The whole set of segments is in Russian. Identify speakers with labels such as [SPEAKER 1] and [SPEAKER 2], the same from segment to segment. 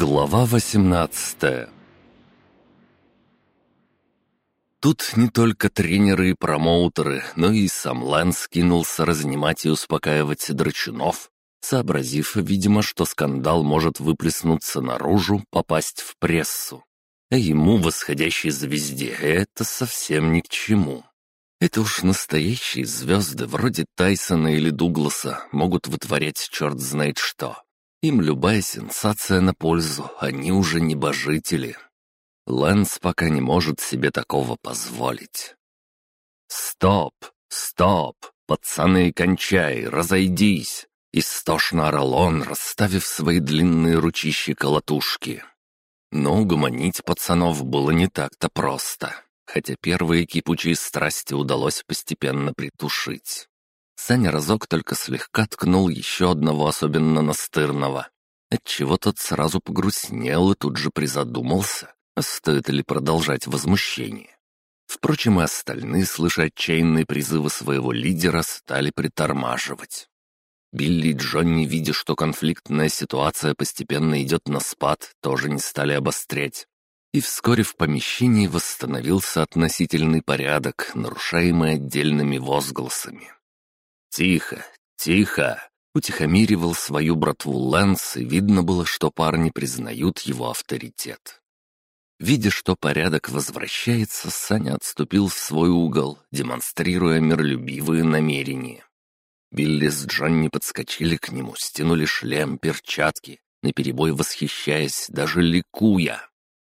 [SPEAKER 1] Глава 18 Тут не только тренеры и промоутеры, но и сам Лэнс кинулся разнимать и успокаивать драчунов, сообразив, видимо, что скандал может выплеснуться наружу, попасть в прессу. А ему, восходящей звезде, это совсем ни к чему. Это уж настоящие звезды, вроде Тайсона или Дугласа, могут вытворять черт знает что. Им любая сенсация на пользу, они уже небожители. Лэнс пока не может себе такого позволить. «Стоп! Стоп! Пацаны, кончай! Разойдись!» Истошно орал он, расставив свои длинные ручищи-колотушки. Но угомонить пацанов было не так-то просто, хотя первые кипучие страсти удалось постепенно притушить. Саня разок только слегка ткнул еще одного особенно настырного, отчего тот сразу погрустнел и тут же призадумался, стоит ли продолжать возмущение. Впрочем, и остальные, слыша отчаянные призывы своего лидера, стали притормаживать. Билли и Джонни, видя, что конфликтная ситуация постепенно идет на спад, тоже не стали обострять. И вскоре в помещении восстановился относительный порядок, нарушаемый отдельными возгласами. «Тихо, тихо!» — утихомиривал свою братву Лэнс, и видно было, что парни признают его авторитет. Видя, что порядок возвращается, Саня отступил в свой угол, демонстрируя миролюбивые намерения. Билли с Джонни подскочили к нему, стянули шлем, перчатки, наперебой восхищаясь, даже ликуя.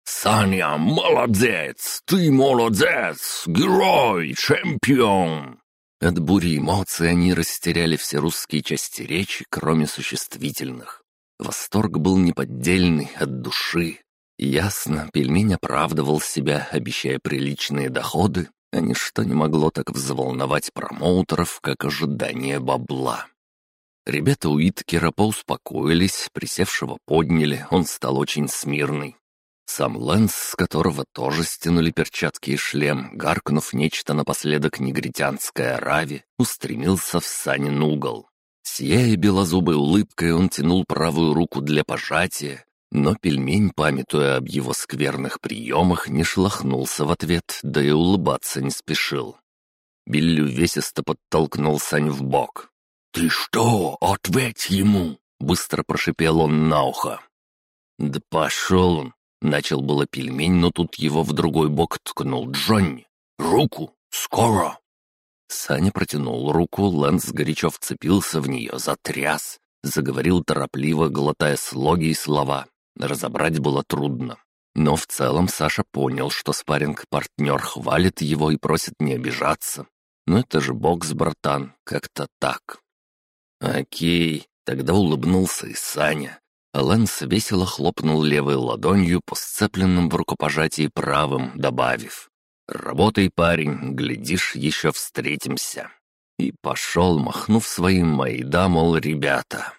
[SPEAKER 1] «Саня, молодец! Ты молодец! Герой! Чемпион!» От бури эмоций они растеряли все русские части речи, кроме существительных. Восторг был неподдельный, от души. Ясно, пельмень оправдывал себя, обещая приличные доходы, а ничто не могло так взволновать промоутеров, как ожидание бабла. Ребята у Иткера поуспокоились, присевшего подняли, он стал очень смирный. Сам Лэнс, с которого тоже стянули перчатки и шлем, гаркнув нечто напоследок негритянское рави, устремился в Санин угол. Сияя белозубой улыбкой, он тянул правую руку для пожатия, но пельмень, памятуя об его скверных приемах, не шлахнулся в ответ, да и улыбаться не спешил. Билли увесисто подтолкнул Сань в бок. «Ты что, ответь ему!» — быстро прошипел он на ухо. «Да пошел он!» Начал было пельмень, но тут его в другой бок ткнул Джонни. «Руку! Скоро!» Саня протянул руку, Лэнс горячо вцепился в нее, затряс, заговорил торопливо, глотая слоги и слова. Разобрать было трудно. Но в целом Саша понял, что спарринг-партнер хвалит его и просит не обижаться. Ну это же бокс, братан, как-то так. Окей, тогда улыбнулся и Саня. Лэнс весело хлопнул левой ладонью по сцепленным в рукопожатии правым, добавив. «Работай, парень, глядишь, еще встретимся». И пошел, махнув своим майда, мол, ребята.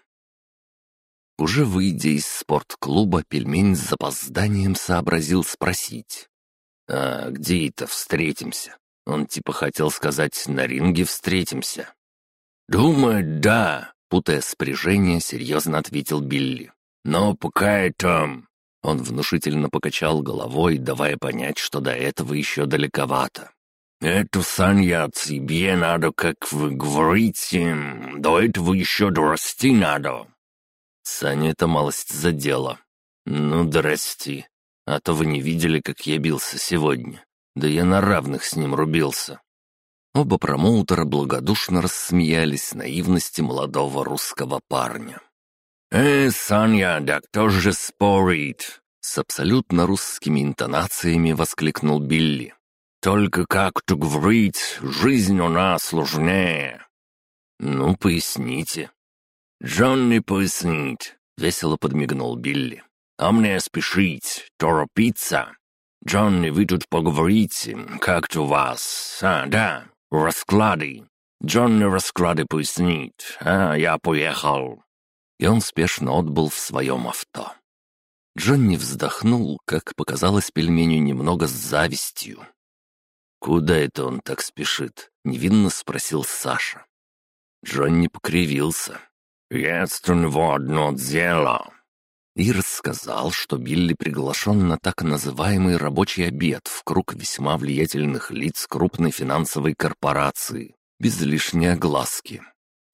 [SPEAKER 1] Уже выйдя из спортклуба, пельмень с запозданием сообразил спросить. «А где это встретимся?» Он типа хотел сказать «на ринге встретимся». «Думаю, да», — путая спряжение, серьезно ответил Билли. «Но пока это...» Он внушительно покачал головой, давая понять, что до этого еще далековато. «Это, Саня, тебе надо, как вы говорите, до этого еще дорасти надо». Саня это малость задела. «Ну, дорасти. А то вы не видели, как я бился сегодня. Да я на равных с ним рубился». Оба промоутера благодушно рассмеялись наивности молодого русского парня. «Э, Саня, да кто же спорит?» С абсолютно русскими интонациями воскликнул Билли. «Только как-то говорить, жизнь у нас сложнее». «Ну, поясните». «Джонни пояснить», — весело подмигнул Билли. «А мне спешить, торопиться. Джонни, вы тут поговорите, как у вас. А, да, расклады. Джонни расклады пояснит, а я поехал и он спешно отбыл в своем авто. Джонни вздохнул, как показалось пельменю, немного с завистью. «Куда это он так спешит?» — невинно спросил Саша. Джонни покривился. «Есть у него одно дело». и рассказал, что Билли приглашен на так называемый рабочий обед в круг весьма влиятельных лиц крупной финансовой корпорации, без лишней огласки.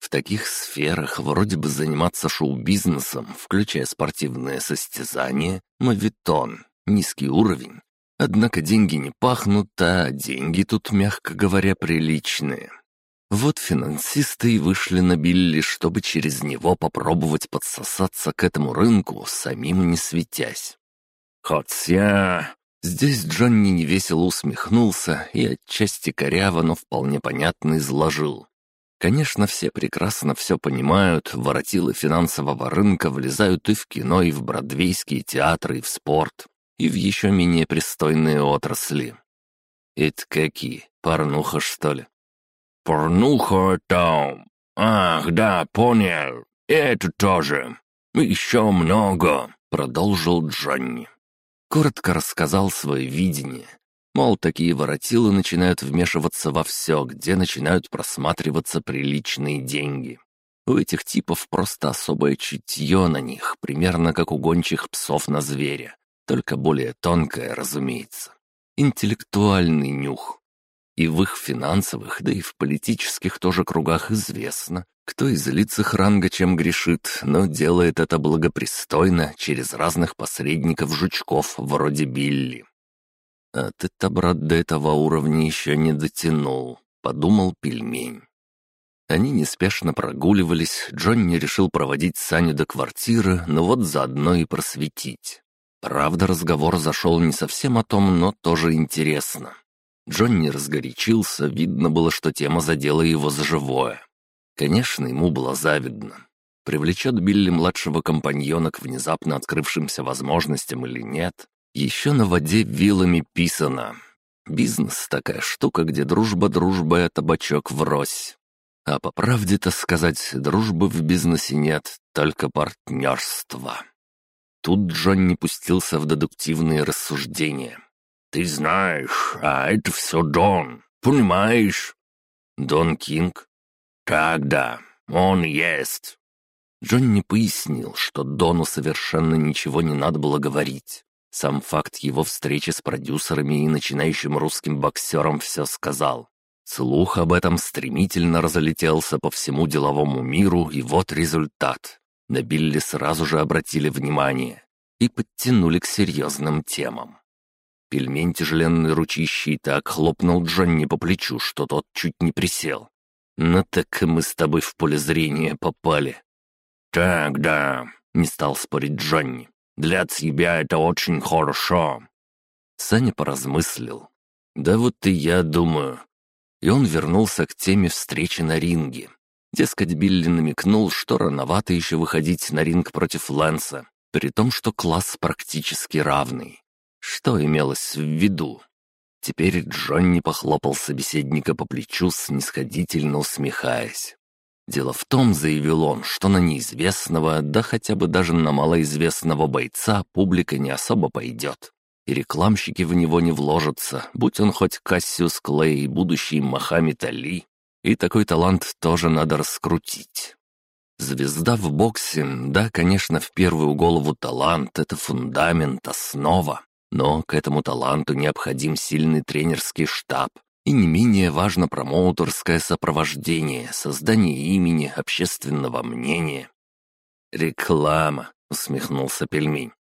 [SPEAKER 1] В таких сферах вроде бы заниматься шоу-бизнесом, включая спортивные состязания, мавитон, низкий уровень. Однако деньги не пахнут, а деньги тут, мягко говоря, приличные. Вот финансисты и вышли на Билли, чтобы через него попробовать подсосаться к этому рынку, самим не светясь. «Хотя...» Здесь Джонни невесело усмехнулся и отчасти коряво, но вполне понятно изложил. Конечно, все прекрасно все понимают, воротилы финансового рынка влезают и в кино, и в бродвейские театры, и в спорт, и в еще менее пристойные отрасли. Это какие? Порнуха, что ли?
[SPEAKER 2] Порнуха там. Ах, да, понял. Это тоже. Еще много, продолжил Джонни.
[SPEAKER 1] Коротко рассказал свое видение, Мол, такие воротилы начинают вмешиваться во все, где начинают просматриваться приличные деньги. У этих типов просто особое чутье на них, примерно как у гончих псов на зверя, только более тонкое, разумеется. Интеллектуальный нюх. И в их финансовых, да и в политических тоже кругах известно, кто из лиц их ранга чем грешит, но делает это благопристойно через разных посредников-жучков вроде Билли. «А ты-то, брат, до этого уровня еще не дотянул», — подумал пельмень. Они неспешно прогуливались, Джонни решил проводить Саню до квартиры, но вот заодно и просветить. Правда, разговор зашел не совсем о том, но тоже интересно. Джонни разгорячился, видно было, что тема задела его за живое. Конечно, ему было завидно. Привлечет Билли младшего компаньона к внезапно открывшимся возможностям или нет, еще на воде вилами писано. Бизнес — такая штука, где дружба дружба, а табачок врозь. А по правде-то сказать, дружбы в бизнесе нет, только партнерство. Тут Джонни пустился в дедуктивные рассуждения.
[SPEAKER 2] «Ты знаешь, а это все Дон, понимаешь?»
[SPEAKER 1] «Дон Кинг?»
[SPEAKER 2] «Так да, он есть».
[SPEAKER 1] Джонни пояснил, что Дону совершенно ничего не надо было говорить. Сам факт его встречи с продюсерами и начинающим русским боксером все сказал. Слух об этом стремительно разлетелся по всему деловому миру, и вот результат. На Билли сразу же обратили внимание и подтянули к серьезным темам. Пельмень тяжеленный ручищей так хлопнул Джонни по плечу, что тот чуть не присел. «Ну так мы с тобой в поле зрения попали».
[SPEAKER 2] «Так, да», — не стал спорить Джонни. Для тебя это очень хорошо».
[SPEAKER 1] Саня поразмыслил. «Да вот и я думаю». И он вернулся к теме встречи на ринге. Дескать, Билли намекнул, что рановато еще выходить на ринг против Лэнса, при том, что класс практически равный. Что имелось в виду? Теперь Джонни похлопал собеседника по плечу, снисходительно усмехаясь. Дело в том, заявил он, что на неизвестного, да хотя бы даже на малоизвестного бойца публика не особо пойдет. И рекламщики в него не вложатся, будь он хоть Кассиус Клей, будущий Мохаммед Али. И такой талант тоже надо раскрутить. Звезда в боксе, да, конечно, в первую голову талант — это фундамент, основа. Но к этому таланту необходим сильный тренерский штаб, и не менее важно промоутерское сопровождение, создание имени, общественного мнения. «Реклама», — усмехнулся пельмень.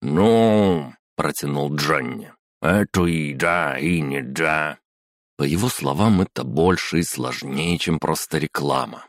[SPEAKER 2] «Ну», — протянул Джонни, — «это и да, и не да».
[SPEAKER 1] По его словам, это больше и сложнее, чем просто реклама.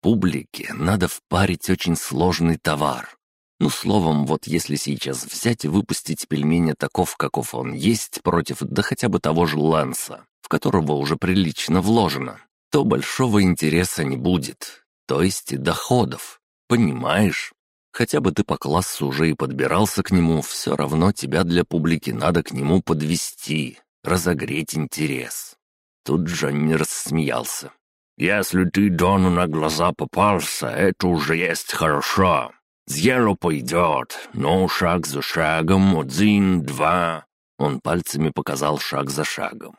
[SPEAKER 1] Публике надо впарить очень сложный товар. Ну, словом, вот если сейчас взять и выпустить пельменя таков, каков он есть, против да хотя бы того же Ланса, в которого уже прилично вложено, то большого интереса не будет, то есть и доходов, понимаешь? Хотя бы ты по классу уже и подбирался к нему, все равно тебя для публики надо к нему подвести, разогреть интерес. Тут Джонни рассмеялся.
[SPEAKER 2] «Если ты Дону на глаза попался, это уже есть хорошо. Дело пойдет, но шаг за шагом, один, два...» Он пальцами показал шаг за шагом.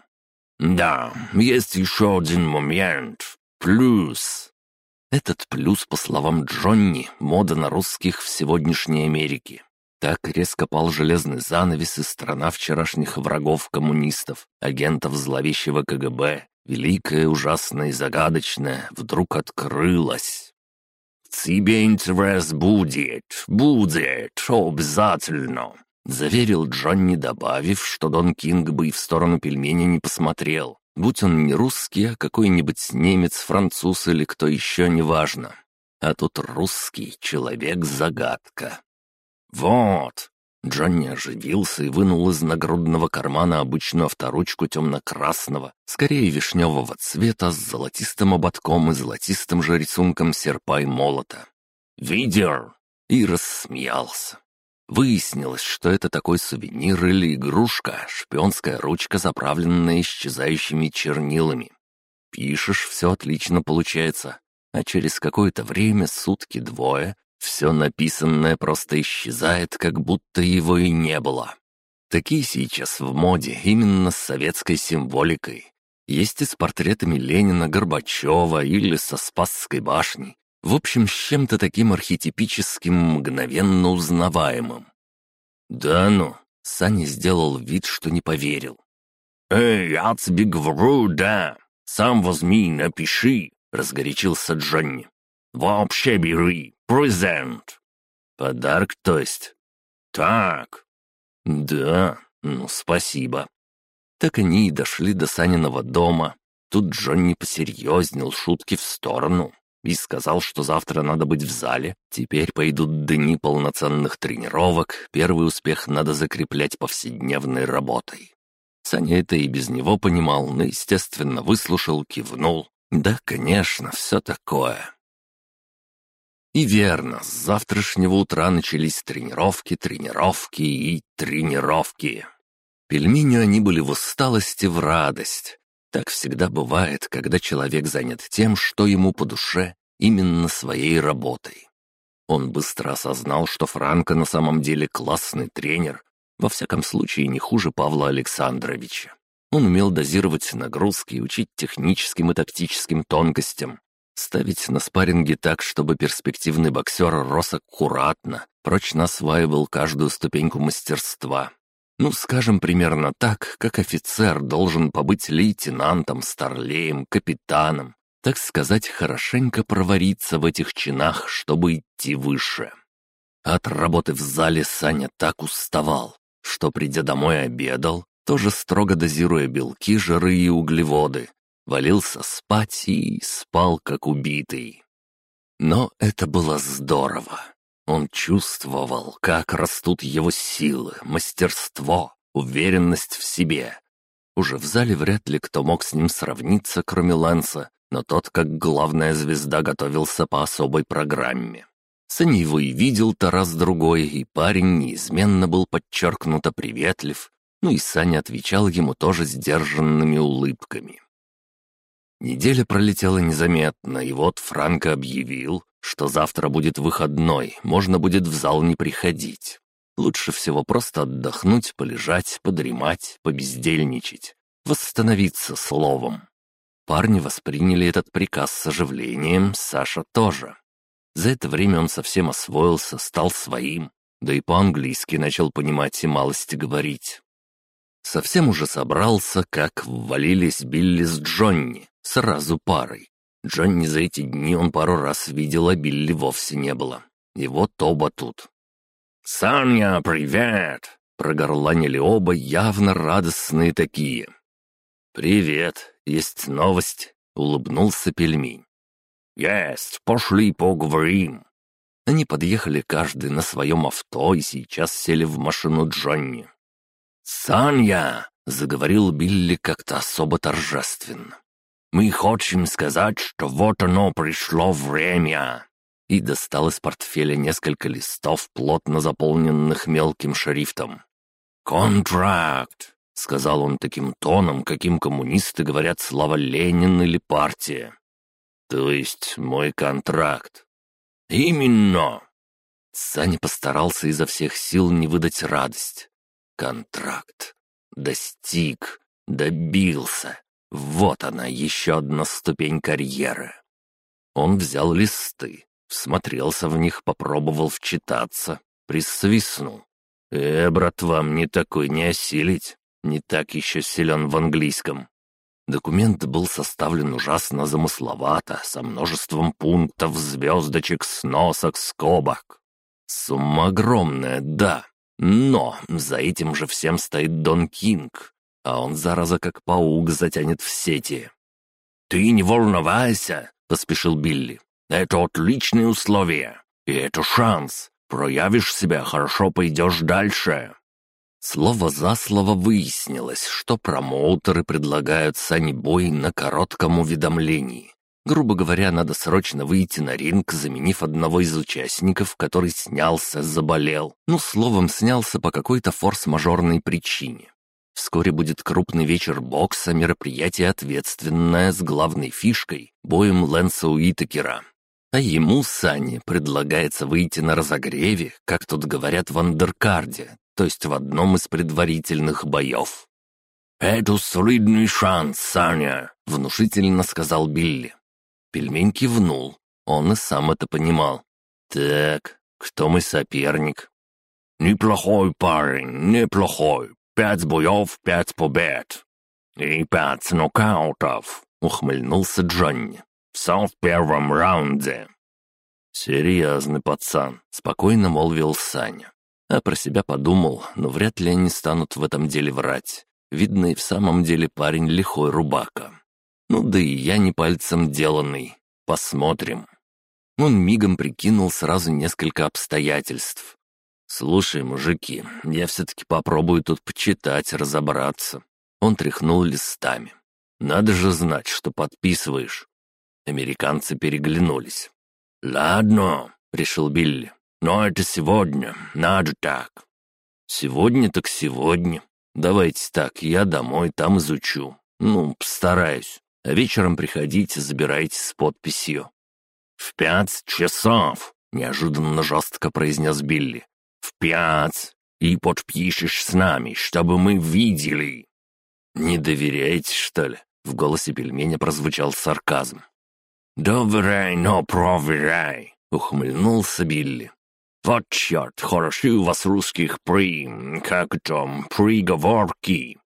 [SPEAKER 2] Да, есть еще один момент. Плюс.
[SPEAKER 1] Этот плюс, по словам Джонни, мода на русских в сегодняшней Америке. Так резко пал железный занавес, и страна вчерашних врагов коммунистов, агентов зловещего КГБ, великая, ужасная и загадочная, вдруг открылась.
[SPEAKER 2] «Тебе интерес будет, будет, обязательно!»
[SPEAKER 1] Заверил Джонни, добавив, что Дон Кинг бы и в сторону пельмени не посмотрел. Будь он не русский, а какой-нибудь немец, француз или кто еще, неважно. А тут русский человек-загадка. «Вот!» Джонни оживился и вынул из нагрудного кармана обычную авторучку темно-красного, скорее вишневого цвета, с золотистым ободком и золотистым же рисунком серпа и молота. «Видер!» И рассмеялся. Выяснилось, что это такой сувенир или игрушка, шпионская ручка, заправленная исчезающими чернилами. Пишешь, все отлично получается, а через какое-то время, сутки-двое, все написанное просто исчезает, как будто его и не было. Такие сейчас в моде, именно с советской символикой. Есть и с портретами Ленина, Горбачева или со Спасской башней, в общем, с чем-то таким архетипическим, мгновенно узнаваемым. «Да ну!» — Саня сделал вид, что не поверил.
[SPEAKER 2] «Эй, я тебе говорю, да! Сам возьми и напиши!» — разгорячился Джонни. «Вообще бери! Презент!»
[SPEAKER 1] «Подарок, то есть?»
[SPEAKER 2] «Так!»
[SPEAKER 1] «Да, ну спасибо». Так они и дошли до Саниного дома. Тут Джонни посерьезнел, шутки в сторону и сказал, что завтра надо быть в зале. Теперь пойдут дни полноценных тренировок, первый успех надо закреплять повседневной работой. Саня это и без него понимал, но, естественно, выслушал, кивнул. Да, конечно, все такое. И верно, с завтрашнего утра начались тренировки, тренировки и тренировки. Пельменю они были в усталости, в радость. Так всегда бывает, когда человек занят тем, что ему по душе, именно своей работой. Он быстро осознал, что Франко на самом деле классный тренер, во всяком случае не хуже Павла Александровича. Он умел дозировать нагрузки и учить техническим и тактическим тонкостям, ставить на спарринге так, чтобы перспективный боксер рос аккуратно, прочно осваивал каждую ступеньку мастерства. Ну, скажем, примерно так, как офицер должен побыть лейтенантом, старлеем, капитаном. Так сказать, хорошенько провариться в этих чинах, чтобы идти выше. От работы в зале Саня так уставал, что, придя домой, обедал, тоже строго дозируя белки, жиры и углеводы, валился спать и спал, как убитый. Но это было здорово. Он чувствовал, как растут его силы, мастерство, уверенность в себе. Уже в зале вряд ли кто мог с ним сравниться, кроме Лэнса, но тот, как главная звезда, готовился по особой программе. Саня его и видел-то раз-другой, и парень неизменно был подчеркнуто приветлив, ну и Саня отвечал ему тоже сдержанными улыбками. Неделя пролетела незаметно, и вот Франко объявил, что завтра будет выходной, можно будет в зал не приходить. Лучше всего просто отдохнуть, полежать, подремать, побездельничать, восстановиться словом. Парни восприняли этот приказ с оживлением, Саша тоже. За это время он совсем освоился, стал своим, да и по-английски начал понимать и малости говорить. Совсем уже собрался, как ввалились Билли с Джонни, сразу парой. Джонни за эти дни он пару раз видел, а Билли вовсе не было. И вот оба тут.
[SPEAKER 2] «Саня, привет!»
[SPEAKER 1] — прогорланили оба, явно радостные такие. «Привет, есть новость?» — улыбнулся пельмень.
[SPEAKER 2] «Есть, пошли поговорим».
[SPEAKER 1] Они подъехали каждый на своем авто и сейчас сели в машину Джонни.
[SPEAKER 2] «Саня!»
[SPEAKER 1] — заговорил Билли как-то особо торжественно.
[SPEAKER 2] Мы хотим сказать, что вот оно пришло время!»
[SPEAKER 1] И достал из портфеля несколько листов, плотно заполненных мелким шрифтом.
[SPEAKER 2] «Контракт!»
[SPEAKER 1] — сказал он таким тоном, каким коммунисты говорят слова «Ленин» или «партия». «То есть мой контракт?»
[SPEAKER 2] «Именно!»
[SPEAKER 1] Саня постарался изо всех сил не выдать радость. «Контракт! Достиг! Добился! Вот она, еще одна ступень карьеры. Он взял листы, всмотрелся в них, попробовал вчитаться, присвистнул. «Э, брат, вам не такой не осилить, не так еще силен в английском». Документ был составлен ужасно замысловато, со множеством пунктов, звездочек, сносок, скобок. Сумма огромная, да, но за этим же всем стоит Дон Кинг, а он, зараза, как паук, затянет в сети. «Ты не волновайся», — поспешил Билли. «Это отличные условия, и это шанс. Проявишь себя, хорошо пойдешь дальше». Слово за слово выяснилось, что промоутеры предлагают Сани бой на коротком уведомлении. Грубо говоря, надо срочно выйти на ринг, заменив одного из участников, который снялся, заболел. Ну, словом, снялся по какой-то форс-мажорной причине. Вскоре будет крупный вечер бокса, мероприятие ответственное с главной фишкой — боем Лэнса Уитакера. А ему, Сане, предлагается выйти на разогреве, как тут говорят в андеркарде, то есть в одном из предварительных боев. «Это солидный шанс, Саня», — внушительно сказал Билли. Пельмень кивнул. Он и сам это понимал. «Так, кто мой соперник?» «Неплохой парень, неплохой. Пять боев, пять побед. И пять нокаутов», — ухмыльнулся Джонни. «Все в первом раунде». «Серьезный пацан», — спокойно молвил Саня. А про себя подумал, но вряд ли они станут в этом деле врать. Видно, и в самом деле парень лихой рубака. Ну да и я не пальцем деланный. Посмотрим. Он мигом прикинул сразу несколько обстоятельств. «Слушай, мужики, я все-таки попробую тут почитать, разобраться». Он тряхнул листами. «Надо же знать, что подписываешь». Американцы переглянулись. «Ладно», — решил Билли. Но это сегодня, надо так. Сегодня так сегодня. Давайте так, я домой там изучу. Ну, постараюсь. А вечером приходите, забирайте с подписью. В пять часов, неожиданно жестко произнес Билли. В пять. И подпишешь с нами, чтобы мы видели. Не доверяете, что ли? В голосе пельменя прозвучал сарказм. «Доверяй, но проверяй!» — ухмыльнулся Билли. «Вот черт, хороши у вас русских при... как там, приговорки!»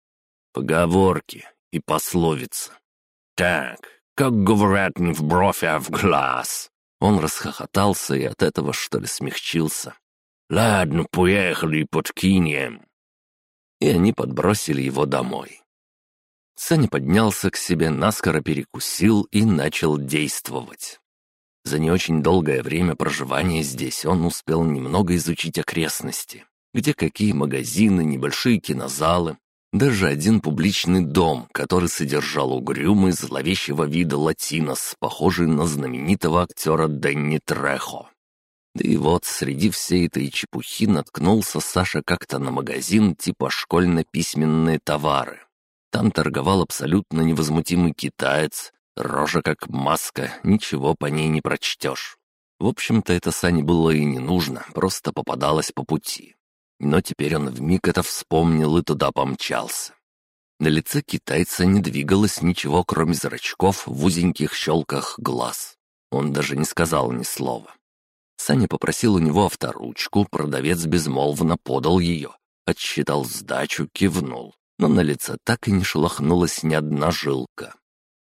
[SPEAKER 1] «Поговорки и пословицы». «Так, как говорят, не в бровь, а в глаз». Он расхохотался и от этого, что ли, смягчился. «Ладно, поехали, подкинем». И они подбросили его домой. Саня поднялся к себе, наскоро перекусил и начал действовать. За не очень долгое время проживания здесь он успел немного изучить окрестности, где какие магазины, небольшие кинозалы, даже один публичный дом, который содержал угрюмый зловещего вида латинос, похожий на знаменитого актера Дэнни Трехо. Да и вот среди всей этой чепухи наткнулся Саша как-то на магазин типа школьно-письменные товары. Там торговал абсолютно невозмутимый китаец, Рожа как маска, ничего по ней не прочтешь. В общем-то, это Сане было и не нужно, просто попадалось по пути. Но теперь он вмиг это вспомнил и туда помчался. На лице китайца не двигалось ничего, кроме зрачков в узеньких щелках глаз. Он даже не сказал ни слова. Саня попросил у него авторучку, продавец безмолвно подал ее, отсчитал сдачу, кивнул, но на лице так и не шелохнулась ни одна жилка.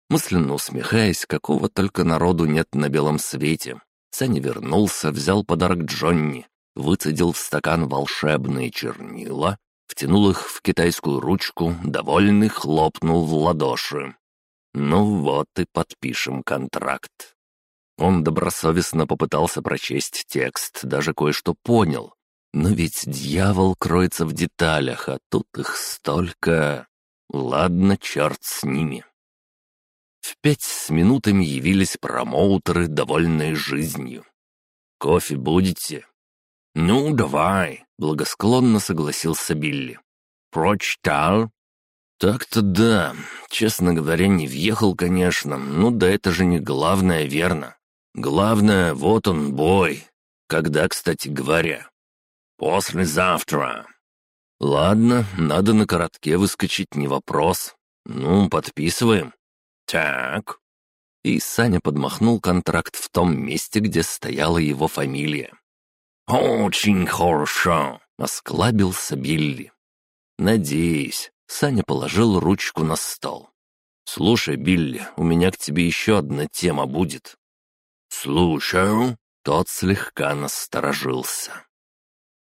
[SPEAKER 1] Мысленно усмехаясь, какого только народу нет на белом свете, Саня вернулся, взял подарок Джонни, выцедил в стакан волшебные чернила, втянул их в китайскую ручку, довольный хлопнул в ладоши. «Ну вот и подпишем контракт». Он добросовестно попытался прочесть текст, даже кое-что понял. Но ведь дьявол кроется в деталях, а тут их столько... Ладно, черт с ними. В пять с минутами явились промоутеры, довольные жизнью. «Кофе будете?» «Ну, давай», — благосклонно согласился Билли. «Прочитал?» «Так-то да. Честно говоря, не въехал, конечно. Ну да это же не главное, верно. Главное, вот он, бой. Когда, кстати говоря?» «Послезавтра». «Ладно, надо на коротке выскочить, не вопрос. Ну, подписываем». «Так». И Саня подмахнул контракт в том месте, где стояла его фамилия.
[SPEAKER 2] «Очень хорошо», —
[SPEAKER 1] осклабился Билли. «Надеюсь». Саня положил ручку на стол. «Слушай, Билли, у меня к тебе еще одна тема будет».
[SPEAKER 2] «Слушаю».
[SPEAKER 1] Тот слегка насторожился.